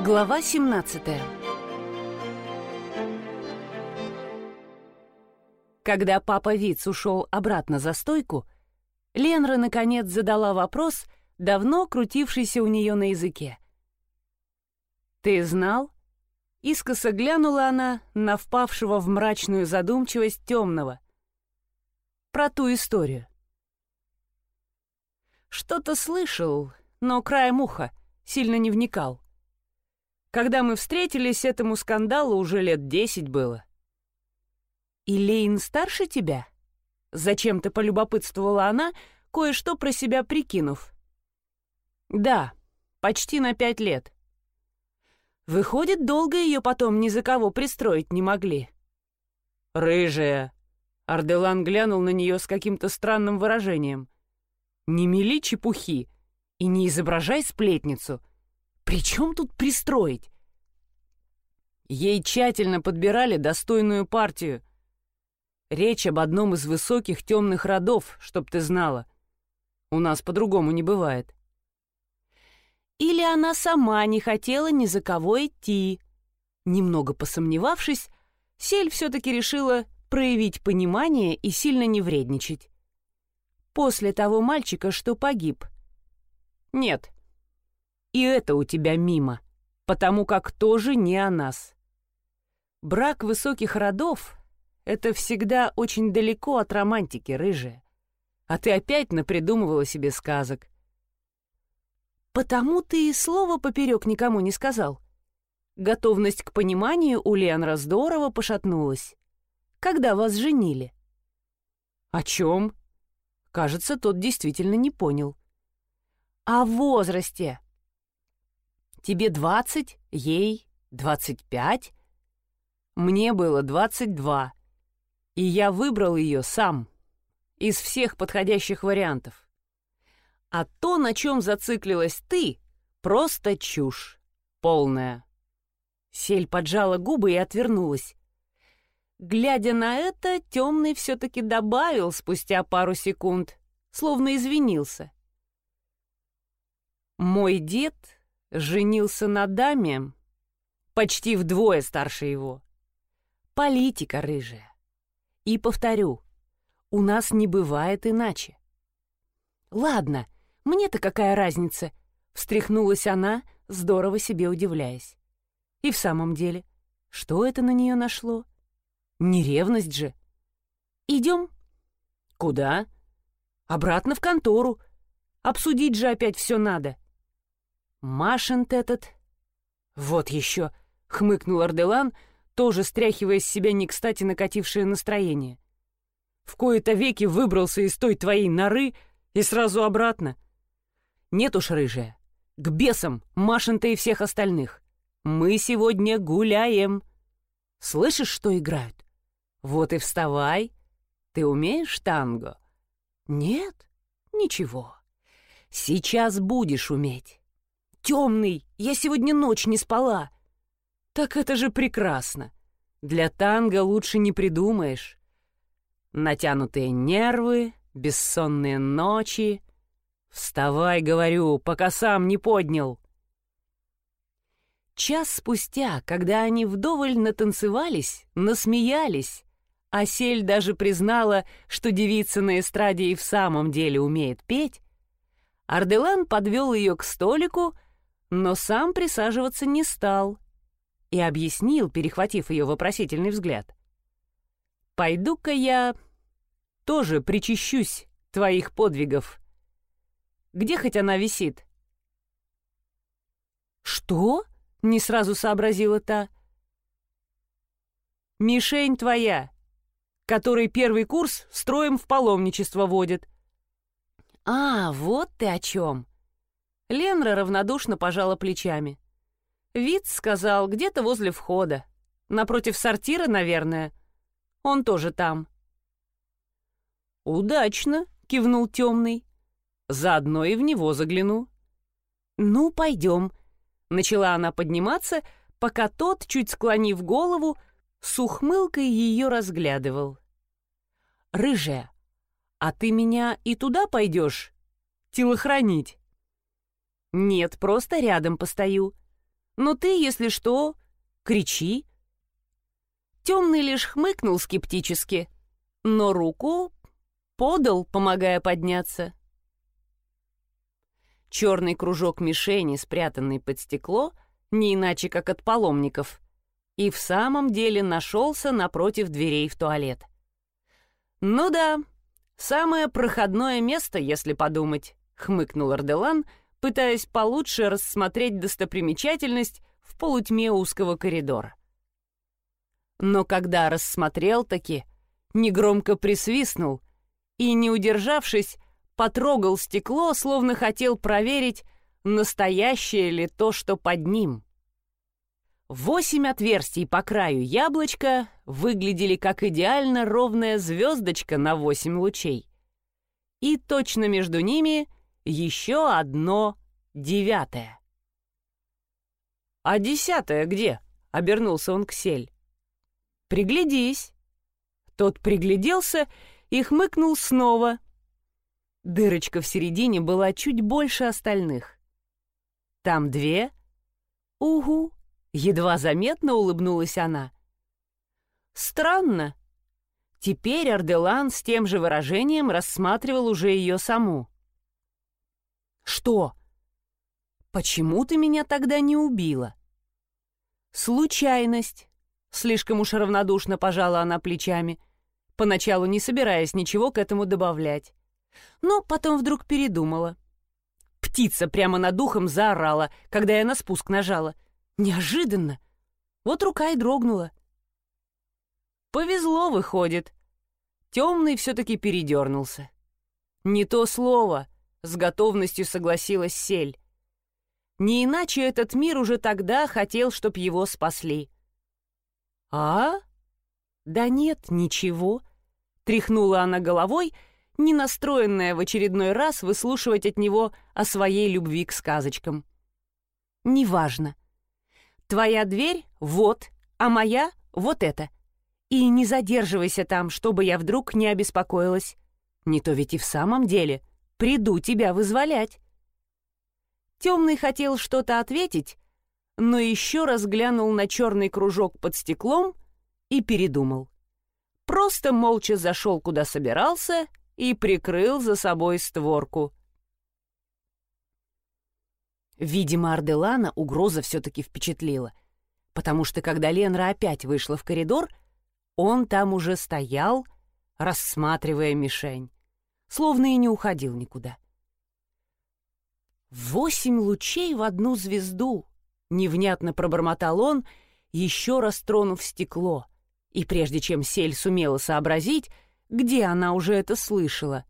Глава 17 Когда папа Виц ушел обратно за стойку, Ленра наконец задала вопрос, давно крутившийся у нее на языке. «Ты знал?» Искоса глянула она на впавшего в мрачную задумчивость темного. Про ту историю. Что-то слышал, но краем уха, сильно не вникал. Когда мы встретились, этому скандалу уже лет десять было. «И Лейн старше тебя?» Зачем-то полюбопытствовала она, кое-что про себя прикинув. «Да, почти на пять лет». Выходит, долго ее потом ни за кого пристроить не могли. «Рыжая!» Арделан глянул на нее с каким-то странным выражением. «Не мели чепухи и не изображай сплетницу. При чем тут пристроить?» Ей тщательно подбирали достойную партию. Речь об одном из высоких темных родов, чтоб ты знала. У нас по-другому не бывает. Или она сама не хотела ни за кого идти. Немного посомневавшись, Сель все-таки решила проявить понимание и сильно не вредничать. После того мальчика, что погиб. Нет. И это у тебя мимо, потому как тоже не о нас. Брак высоких родов — это всегда очень далеко от романтики, рыжая. А ты опять напридумывала себе сказок. Потому ты и слова поперек никому не сказал. Готовность к пониманию у Леонра здорово пошатнулась. Когда вас женили? О чем? Кажется, тот действительно не понял. О возрасте. Тебе двадцать, ей двадцать пять. Мне было двадцать два, и я выбрал ее сам, из всех подходящих вариантов. А то, на чем зациклилась ты, просто чушь. Полная. Сель поджала губы и отвернулась. Глядя на это, темный все-таки добавил спустя пару секунд, словно извинился. Мой дед женился на даме, почти вдвое старше его. Политика рыжая. И повторю, у нас не бывает иначе. Ладно, мне-то какая разница?» — встряхнулась она, здорово себе удивляясь. И в самом деле, что это на нее нашло? Не ревность же. «Идем?» «Куда?» «Обратно в контору. Обсудить же опять все надо». «Машинт этот...» «Вот еще!» — хмыкнул Арделан, тоже стряхивая с себя не кстати накатившее настроение. «В кои-то веки выбрался из той твоей норы и сразу обратно. Нет уж, рыжая, к бесам, Машин-то и всех остальных. Мы сегодня гуляем. Слышишь, что играют? Вот и вставай. Ты умеешь танго? Нет? Ничего. Сейчас будешь уметь. Темный, я сегодня ночь не спала. Так это же прекрасно. Для танго лучше не придумаешь. Натянутые нервы, бессонные ночи, «Вставай, говорю, пока сам не поднял!» Час спустя, когда они вдоволь натанцевались, насмеялись, а Сель даже признала, что девица на эстраде и в самом деле умеет петь, Арделан подвел ее к столику, но сам присаживаться не стал и объяснил, перехватив ее вопросительный взгляд. «Пойду-ка я тоже причащусь твоих подвигов». Где хоть она висит?» «Что?» — не сразу сообразила та. «Мишень твоя, который первый курс строем в паломничество водит». «А, вот ты о чем!» Ленра равнодушно пожала плечами. Вид сказал, где-то возле входа. Напротив сортира, наверное. Он тоже там. «Удачно!» — кивнул темный. Заодно и в него загляну». «Ну, пойдем», — начала она подниматься, пока тот, чуть склонив голову, с ухмылкой ее разглядывал. «Рыжая, а ты меня и туда пойдешь? Телохранить?» «Нет, просто рядом постою. Но ты, если что, кричи». Темный лишь хмыкнул скептически, но руку подал, помогая подняться. Черный кружок мишени, спрятанный под стекло, не иначе как от паломников, и в самом деле нашелся напротив дверей в туалет. «Ну да, самое проходное место, если подумать», — хмыкнул Арделан, пытаясь получше рассмотреть достопримечательность в полутьме узкого коридора. Но когда рассмотрел таки, негромко присвистнул и, не удержавшись, потрогал стекло, словно хотел проверить, настоящее ли то, что под ним. Восемь отверстий по краю яблочка выглядели как идеально ровная звездочка на восемь лучей. И точно между ними еще одно девятое. «А десятое где?» — обернулся он к сель. «Приглядись». Тот пригляделся и хмыкнул снова, Дырочка в середине была чуть больше остальных. «Там две?» «Угу!» — едва заметно улыбнулась она. «Странно!» Теперь Арделан с тем же выражением рассматривал уже ее саму. «Что? Почему ты меня тогда не убила?» «Случайность!» Слишком уж равнодушно пожала она плечами, поначалу не собираясь ничего к этому добавлять но потом вдруг передумала. Птица прямо над духом заорала, когда я на спуск нажала. Неожиданно. Вот рука и дрогнула. Повезло, выходит. Темный все-таки передернулся. Не то слово, с готовностью согласилась Сель. Не иначе этот мир уже тогда хотел, чтоб его спасли. «А? Да нет, ничего», — тряхнула она головой не настроенная в очередной раз выслушивать от него о своей любви к сказочкам. «Неважно. Твоя дверь — вот, а моя — вот это. И не задерживайся там, чтобы я вдруг не обеспокоилась. Не то ведь и в самом деле приду тебя вызволять». Темный хотел что-то ответить, но еще раз глянул на черный кружок под стеклом и передумал. Просто молча зашел, куда собирался, и прикрыл за собой створку. Видимо, Арделана угроза все-таки впечатлила, потому что когда Ленра опять вышла в коридор, он там уже стоял, рассматривая мишень, словно и не уходил никуда. «Восемь лучей в одну звезду!» — невнятно пробормотал он, еще раз тронув стекло, и прежде чем Сель сумела сообразить, где она уже это слышала.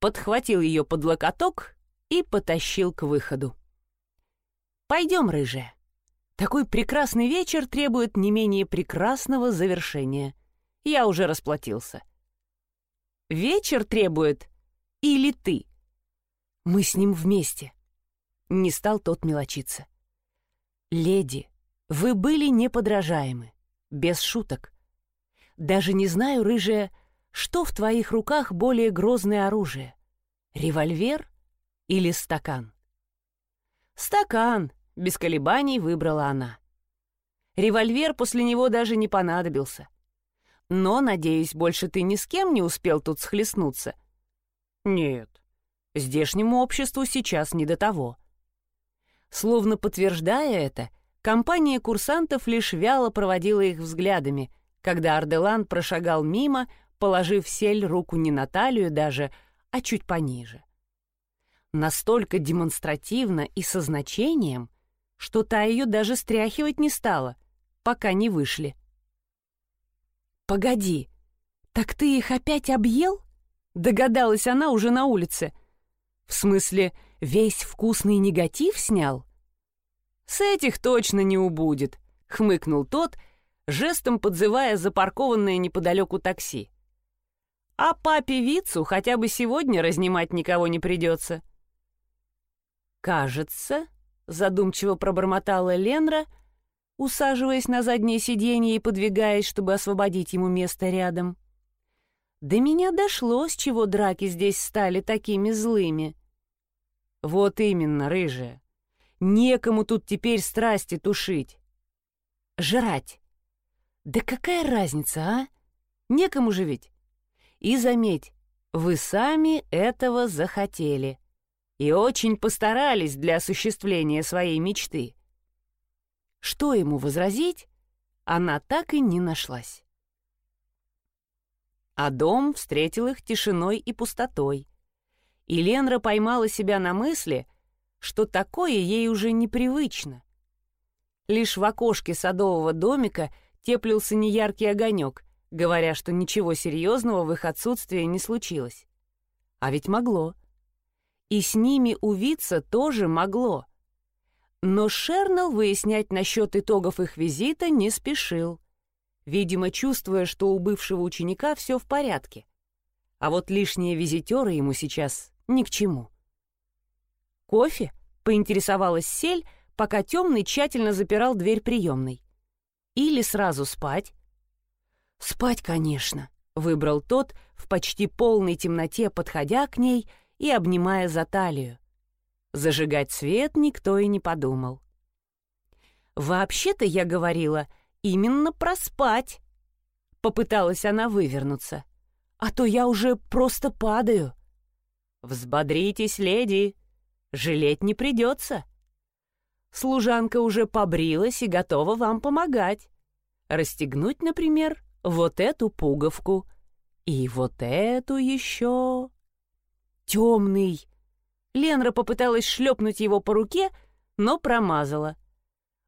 Подхватил ее под локоток и потащил к выходу. «Пойдем, рыжая. Такой прекрасный вечер требует не менее прекрасного завершения. Я уже расплатился». «Вечер требует? Или ты?» «Мы с ним вместе». Не стал тот мелочиться. «Леди, вы были неподражаемы. Без шуток. Даже не знаю, рыжая, что в твоих руках более грозное оружие? Револьвер или стакан? Стакан, без колебаний выбрала она. Револьвер после него даже не понадобился. Но, надеюсь, больше ты ни с кем не успел тут схлестнуться. Нет, здешнему обществу сейчас не до того. Словно подтверждая это, компания курсантов лишь вяло проводила их взглядами, когда Арделан прошагал мимо, положив сель руку не на талию даже, а чуть пониже. Настолько демонстративно и со значением, что та ее даже стряхивать не стала, пока не вышли. «Погоди, так ты их опять объел?» Догадалась она уже на улице. «В смысле, весь вкусный негатив снял?» «С этих точно не убудет», — хмыкнул тот, жестом подзывая запаркованное неподалеку такси. А папе Вицу хотя бы сегодня разнимать никого не придется. «Кажется», — задумчиво пробормотала Ленра, усаживаясь на заднее сиденье и подвигаясь, чтобы освободить ему место рядом. «До меня дошло, с чего драки здесь стали такими злыми». «Вот именно, рыжая. Некому тут теперь страсти тушить. Жрать. Да какая разница, а? Некому же ведь. И заметь, вы сами этого захотели и очень постарались для осуществления своей мечты. Что ему возразить, она так и не нашлась. А дом встретил их тишиной и пустотой. И Ленра поймала себя на мысли, что такое ей уже непривычно. Лишь в окошке садового домика теплился неяркий огонек, говоря, что ничего серьезного в их отсутствии не случилось. А ведь могло. И с ними увиться тоже могло. Но Шернелл выяснять насчет итогов их визита не спешил, видимо, чувствуя, что у бывшего ученика все в порядке. А вот лишние визитеры ему сейчас ни к чему. «Кофе?» — поинтересовалась Сель, пока темный тщательно запирал дверь приемной. «Или сразу спать?» «Спать, конечно», — выбрал тот в почти полной темноте, подходя к ней и обнимая за талию. Зажигать свет никто и не подумал. «Вообще-то я говорила именно про спать», — попыталась она вывернуться. «А то я уже просто падаю». «Взбодритесь, леди, жалеть не придется. Служанка уже побрилась и готова вам помогать. Расстегнуть, например, вот эту пуговку и вот эту еще. Темный, Ленра попыталась шлепнуть его по руке, но промазала.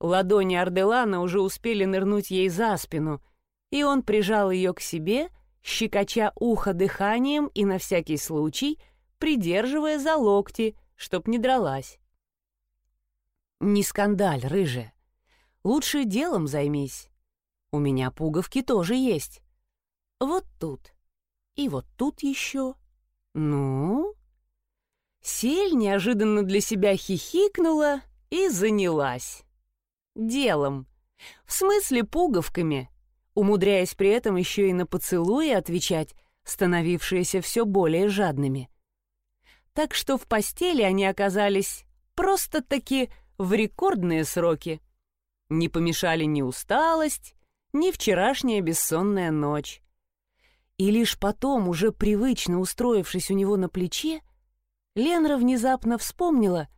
Ладони Арделана уже успели нырнуть ей за спину, и он прижал ее к себе, щекоча ухо дыханием и на всякий случай придерживая за локти, чтоб не дралась. «Не скандаль, рыжая. Лучше делом займись. У меня пуговки тоже есть. Вот тут. И вот тут еще. Ну, Сель неожиданно для себя хихикнула и занялась. Делом. В смысле пуговками, умудряясь при этом еще и на поцелуи отвечать, становившиеся все более жадными. Так что в постели они оказались просто-таки в рекордные сроки. Не помешали ни усталость, ни вчерашняя бессонная ночь. И лишь потом, уже привычно устроившись у него на плече, Ленра внезапно вспомнила,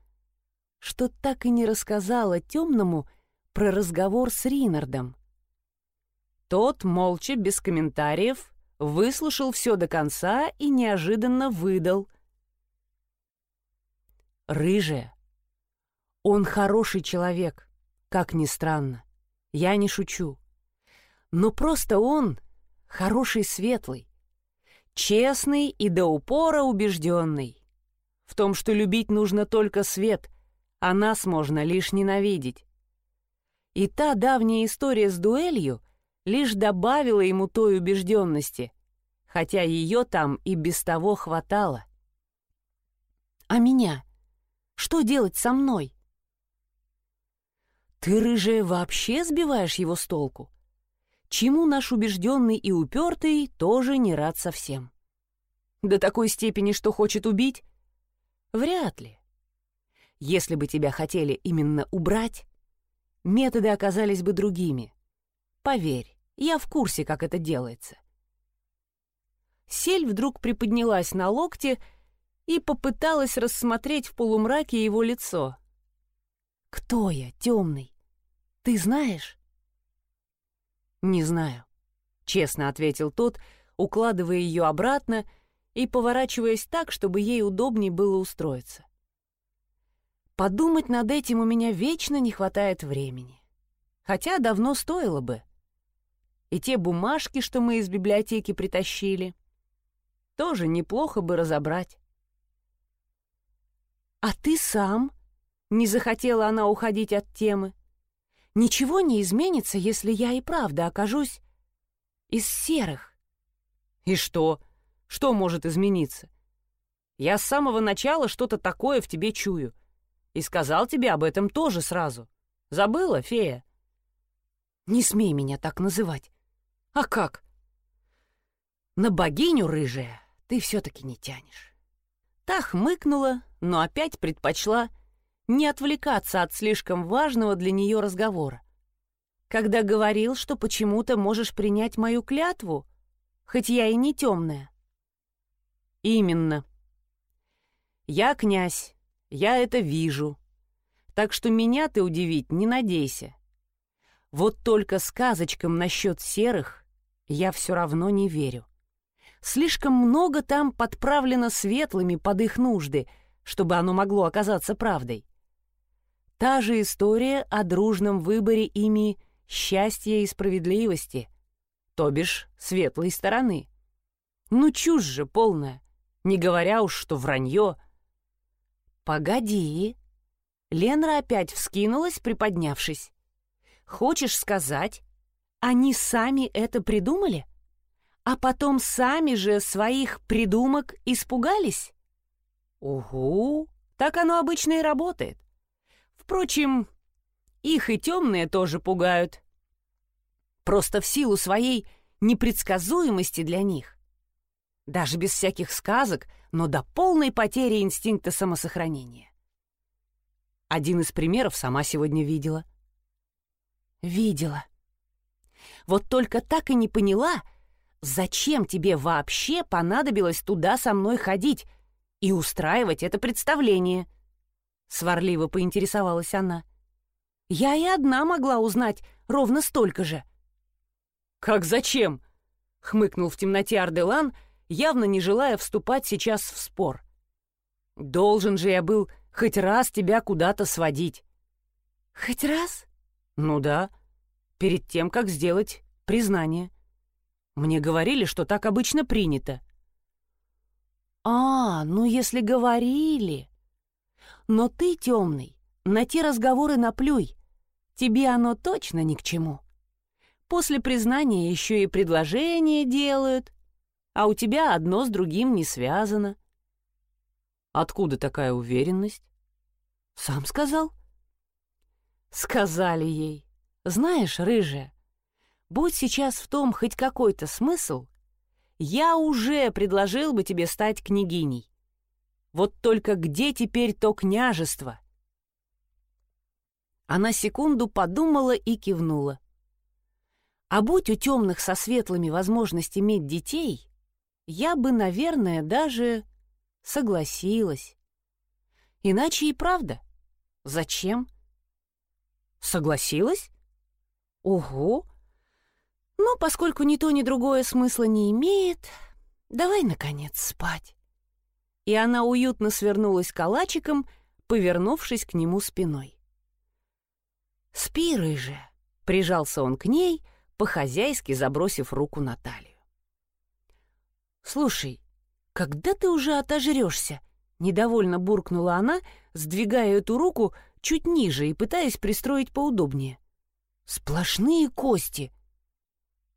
что так и не рассказала темному про разговор с Ринардом. Тот, молча, без комментариев, выслушал все до конца и неожиданно выдал. «Рыжая. Он хороший человек, как ни странно. Я не шучу. Но просто он хороший светлый, честный и до упора убежденный в том, что любить нужно только свет, а нас можно лишь ненавидеть. И та давняя история с дуэлью лишь добавила ему той убежденности, хотя ее там и без того хватало. «А меня? Что делать со мной?» «Ты, рыжая, вообще сбиваешь его с толку?» чему наш убежденный и упертый тоже не рад совсем. До такой степени, что хочет убить? Вряд ли. Если бы тебя хотели именно убрать, методы оказались бы другими. Поверь, я в курсе, как это делается. Сель вдруг приподнялась на локте и попыталась рассмотреть в полумраке его лицо. «Кто я, темный? Ты знаешь?» «Не знаю», — честно ответил тот, укладывая ее обратно и поворачиваясь так, чтобы ей удобнее было устроиться. Подумать над этим у меня вечно не хватает времени. Хотя давно стоило бы. И те бумажки, что мы из библиотеки притащили, тоже неплохо бы разобрать. «А ты сам?» — не захотела она уходить от темы. «Ничего не изменится, если я и правда окажусь из серых». «И что?» Что может измениться? Я с самого начала что-то такое в тебе чую. И сказал тебе об этом тоже сразу. Забыла, фея? Не смей меня так называть. А как? На богиню рыжая ты все-таки не тянешь. Та хмыкнула, но опять предпочла не отвлекаться от слишком важного для нее разговора. Когда говорил, что почему-то можешь принять мою клятву, хоть я и не темная. Именно. Я князь, я это вижу. Так что меня ты удивить не надейся. Вот только сказочкам насчет серых я все равно не верю. Слишком много там подправлено светлыми под их нужды, чтобы оно могло оказаться правдой. Та же история о дружном выборе ими счастья и справедливости, то бишь светлой стороны. Ну чушь же полная, не говоря уж, что вранье. «Погоди!» Ленра опять вскинулась, приподнявшись. «Хочешь сказать, они сами это придумали? А потом сами же своих придумок испугались?» «Угу, так оно обычно и работает. Впрочем, их и темные тоже пугают. Просто в силу своей непредсказуемости для них. Даже без всяких сказок, но до полной потери инстинкта самосохранения. Один из примеров сама сегодня видела. Видела. Вот только так и не поняла, зачем тебе вообще понадобилось туда со мной ходить и устраивать это представление. Сварливо поинтересовалась она. Я и одна могла узнать ровно столько же. «Как зачем?» — хмыкнул в темноте Арделан, явно не желая вступать сейчас в спор. «Должен же я был хоть раз тебя куда-то сводить». «Хоть раз?» «Ну да, перед тем, как сделать признание. Мне говорили, что так обычно принято». «А, ну если говорили...» «Но ты, темный, на те разговоры наплюй тебе оно точно ни к чему. После признания еще и предложение делают, а у тебя одно с другим не связано. Откуда такая уверенность? Сам сказал? Сказали ей. Знаешь, рыжая, будь сейчас в том хоть какой-то смысл, я уже предложил бы тебе стать княгиней. Вот только где теперь то княжество? Она секунду подумала и кивнула. А будь у темных со светлыми возможность иметь детей, я бы, наверное, даже согласилась. Иначе и правда. Зачем? Согласилась? Ого! Но поскольку ни то, ни другое смысла не имеет, давай, наконец, спать. И она уютно свернулась калачиком, повернувшись к нему спиной. «Спи, рыжая!» — прижался он к ней, по-хозяйски забросив руку на талию. «Слушай, когда ты уже отожрешься?» — недовольно буркнула она, сдвигая эту руку чуть ниже и пытаясь пристроить поудобнее. «Сплошные кости!»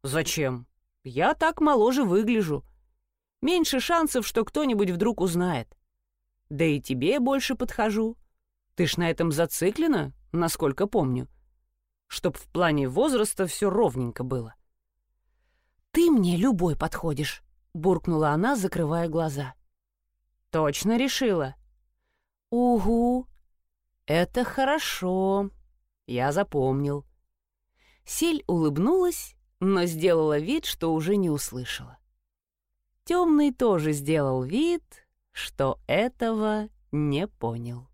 «Зачем? Я так моложе выгляжу. Меньше шансов, что кто-нибудь вдруг узнает. Да и тебе больше подхожу. Ты ж на этом зациклена, насколько помню. Чтоб в плане возраста все ровненько было. «Ты мне любой подходишь», — буркнула она, закрывая глаза. «Точно решила?» «Угу. Это хорошо. Я запомнил». Сель улыбнулась, но сделала вид, что уже не услышала. Темный тоже сделал вид, что этого не понял.